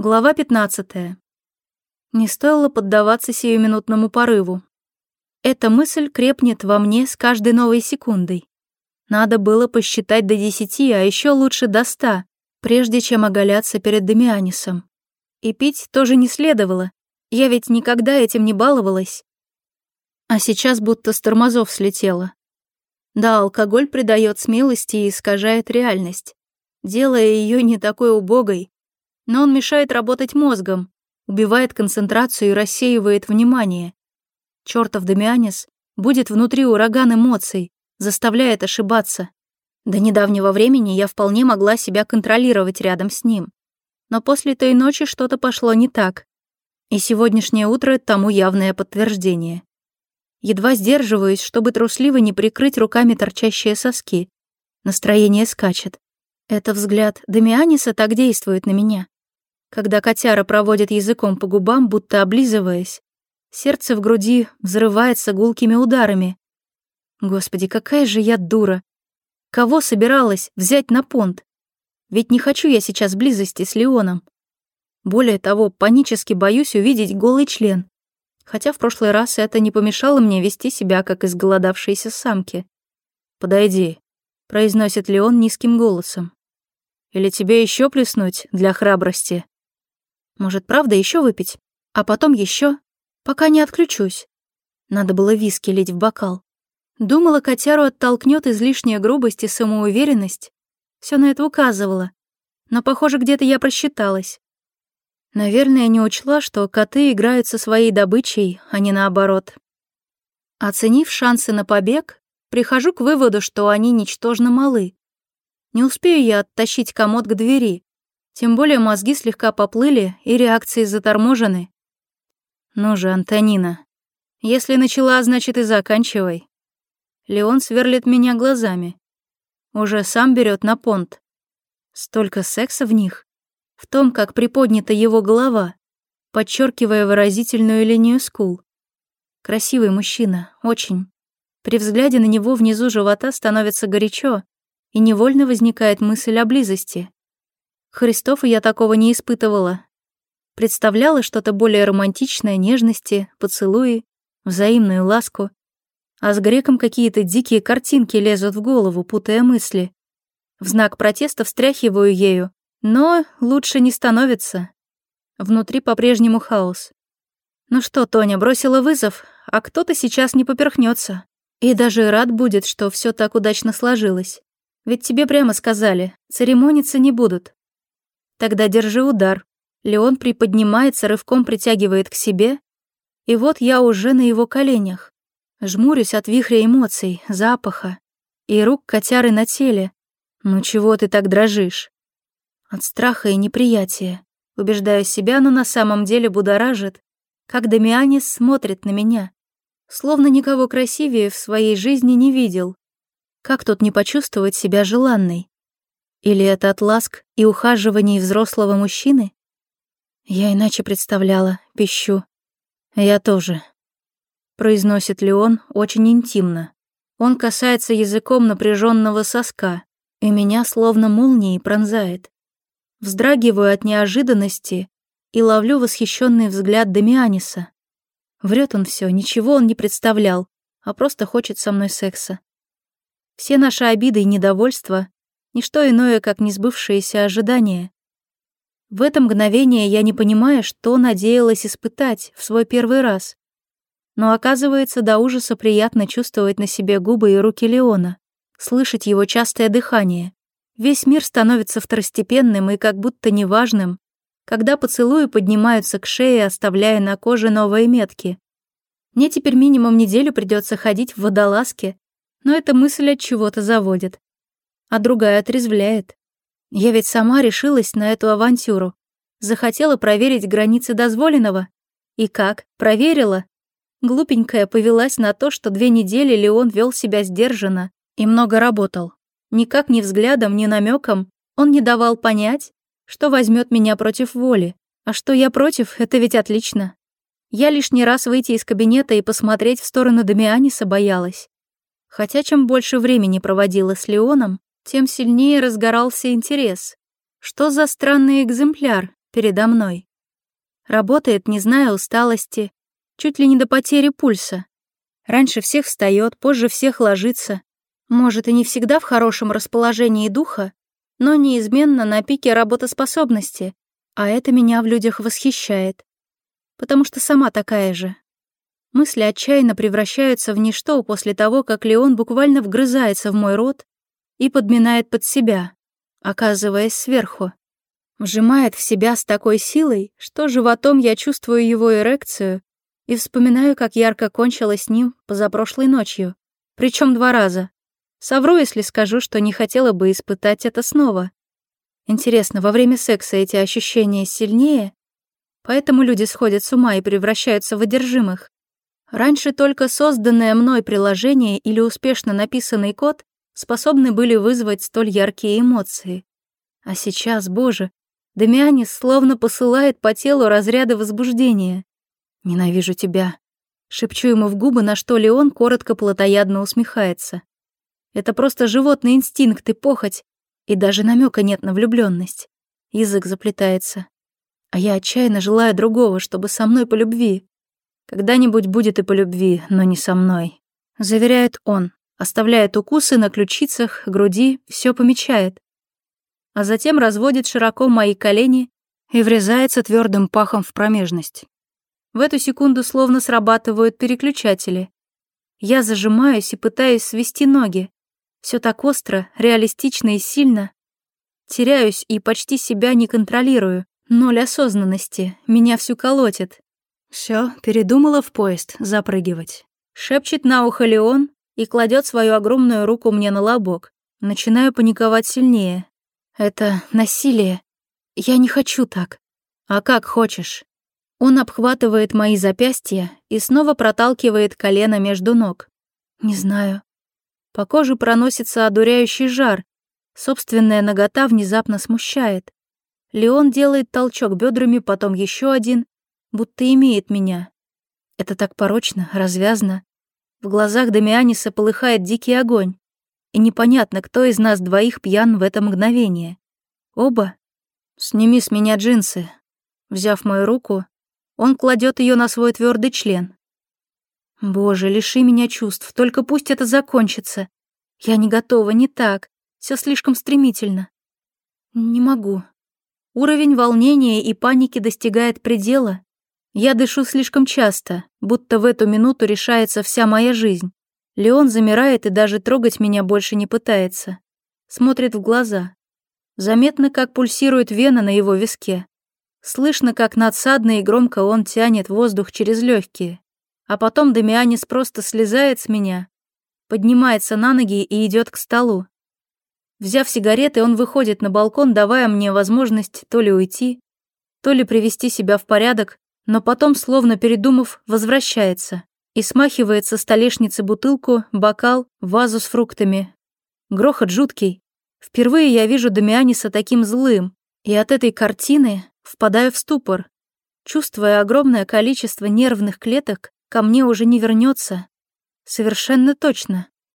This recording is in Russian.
Глава 15. Не стоило поддаваться сиюминутному порыву. Эта мысль крепнет во мне с каждой новой секундой. Надо было посчитать до десяти, а еще лучше до ста, прежде чем оголяться перед Демианисом. И пить тоже не следовало. Я ведь никогда этим не баловалась. А сейчас будто с тормозов слетела. Да, алкоголь придает смелости и искажает реальность, делая ее не такой убогой, но он мешает работать мозгом, убивает концентрацию и рассеивает внимание. Чертов Дамианис будет внутри ураган эмоций, заставляет ошибаться. До недавнего времени я вполне могла себя контролировать рядом с ним. Но после той ночи что-то пошло не так. И сегодняшнее утро тому явное подтверждение. Едва сдерживаюсь, чтобы трусливо не прикрыть руками торчащие соски. Настроение скачет. Это взгляд Дамианиса так действует на меня когда котяра проводит языком по губам, будто облизываясь. Сердце в груди взрывается гулкими ударами. Господи, какая же я дура! Кого собиралась взять на понт? Ведь не хочу я сейчас близости с Леоном. Более того, панически боюсь увидеть голый член. Хотя в прошлый раз это не помешало мне вести себя, как изголодавшиеся самки. «Подойди», — произносит Леон низким голосом. «Или тебе еще плеснуть для храбрости?» Может, правда, еще выпить? А потом еще, пока не отключусь. Надо было виски лить в бокал. Думала, котяру оттолкнет излишняя грубость и самоуверенность. Все на это указывало. Но, похоже, где-то я просчиталась. Наверное, не учла, что коты играют со своей добычей, а не наоборот. Оценив шансы на побег, прихожу к выводу, что они ничтожно малы. Не успею я оттащить комод к двери, тем более мозги слегка поплыли и реакции заторможены. Ну же, Антонина, если начала, значит и заканчивай. Леон сверлит меня глазами. Уже сам берет на понт. Столько секса в них. В том, как приподнята его голова, подчеркивая выразительную линию скул. Красивый мужчина, очень. При взгляде на него внизу живота становится горячо, и невольно возникает мысль о близости. Христов и я такого не испытывала. Представляла что-то более романтичное, нежности, поцелуи, взаимную ласку. А с греком какие-то дикие картинки лезут в голову, путая мысли. В знак протеста встряхиваю ею, но лучше не становится. Внутри по-прежнему хаос. Ну что, Тоня бросила вызов, а кто-то сейчас не поперхнется. И даже рад будет, что все так удачно сложилось. Ведь тебе прямо сказали, церемониться не будут. Тогда держи удар. Леон приподнимается, рывком притягивает к себе. И вот я уже на его коленях. Жмурюсь от вихря эмоций, запаха и рук котяры на теле. «Ну чего ты так дрожишь?» От страха и неприятия. Убеждаю себя, но на самом деле будоражит, как Дамианис смотрит на меня. Словно никого красивее в своей жизни не видел. Как тут не почувствовать себя желанной? Или это от ласк и ухаживаний взрослого мужчины? Я иначе представляла, пищу. Я тоже. Произносит Леон очень интимно. Он касается языком напряженного соска, и меня словно молнией пронзает. Вздрагиваю от неожиданности и ловлю восхищенный взгляд Дамианиса. Врет он все, ничего он не представлял, а просто хочет со мной секса. Все наши обиды и недовольства Ничто иное, как несбывшееся ожидание. В это мгновение я не понимаю, что надеялась испытать в свой первый раз. Но оказывается, до ужаса приятно чувствовать на себе губы и руки Леона, слышать его частое дыхание. Весь мир становится второстепенным и как будто неважным, когда поцелуи поднимаются к шее, оставляя на коже новые метки. Мне теперь минимум неделю придется ходить в водолазке, но эта мысль от чего-то заводит а другая отрезвляет. Я ведь сама решилась на эту авантюру. Захотела проверить границы дозволенного. И как? Проверила. Глупенькая повелась на то, что две недели Леон вел себя сдержанно и много работал. Никак ни взглядом, ни намеком он не давал понять, что возьмет меня против воли. А что я против, это ведь отлично. Я лишний раз выйти из кабинета и посмотреть в сторону Дамианиса боялась. Хотя чем больше времени проводила с Леоном, тем сильнее разгорался интерес. Что за странный экземпляр передо мной? Работает, не зная усталости, чуть ли не до потери пульса. Раньше всех встает, позже всех ложится. Может, и не всегда в хорошем расположении духа, но неизменно на пике работоспособности, а это меня в людях восхищает. Потому что сама такая же. Мысли отчаянно превращаются в ничто после того, как Леон буквально вгрызается в мой рот, и подминает под себя, оказываясь сверху. Вжимает в себя с такой силой, что животом я чувствую его эрекцию и вспоминаю, как ярко кончилось с ним позапрошлой ночью. Причем два раза. Совру, если скажу, что не хотела бы испытать это снова. Интересно, во время секса эти ощущения сильнее? Поэтому люди сходят с ума и превращаются в одержимых. Раньше только созданное мной приложение или успешно написанный код способны были вызвать столь яркие эмоции. А сейчас, боже, Дамианис словно посылает по телу разряды возбуждения. «Ненавижу тебя», — шепчу ему в губы, на что Леон коротко плотоядно усмехается. «Это просто животный инстинкт и похоть, и даже намека нет на влюбленность. Язык заплетается. А я отчаянно желаю другого, чтобы со мной по любви. Когда-нибудь будет и по любви, но не со мной. Заверяет он оставляет укусы на ключицах, груди, все помечает. А затем разводит широко мои колени и врезается твердым пахом в промежность. В эту секунду словно срабатывают переключатели. Я зажимаюсь и пытаюсь свести ноги. Все так остро, реалистично и сильно. Теряюсь и почти себя не контролирую. Ноль осознанности, меня всю колотит. Все, передумала в поезд запрыгивать. Шепчет на ухо Леон, и кладет свою огромную руку мне на лобок. Начинаю паниковать сильнее. Это насилие. Я не хочу так. А как хочешь. Он обхватывает мои запястья и снова проталкивает колено между ног. Не знаю. По коже проносится одуряющий жар. Собственная нагота внезапно смущает. Леон делает толчок бедрами, потом еще один, будто имеет меня. Это так порочно, развязно. В глазах Дамианиса полыхает дикий огонь. И непонятно, кто из нас двоих пьян в это мгновение. Оба? «Сними с меня джинсы». Взяв мою руку, он кладет ее на свой твердый член. «Боже, лиши меня чувств, только пусть это закончится. Я не готова, не так. Все слишком стремительно. Не могу». Уровень волнения и паники достигает предела, я дышу слишком часто, будто в эту минуту решается вся моя жизнь. Леон замирает и даже трогать меня больше не пытается. Смотрит в глаза. Заметно, как пульсирует вена на его виске. Слышно, как надсадно и громко он тянет воздух через легкие. А потом Дамианис просто слезает с меня, поднимается на ноги и идет к столу. Взяв сигареты, он выходит на балкон, давая мне возможность то ли уйти, то ли привести себя в порядок, но потом, словно передумав, возвращается и смахивает со столешницы бутылку, бокал, вазу с фруктами. Грохот жуткий. Впервые я вижу Дамианиса таким злым, и от этой картины впадаю в ступор. Чувствуя огромное количество нервных клеток, ко мне уже не вернется. Совершенно точно.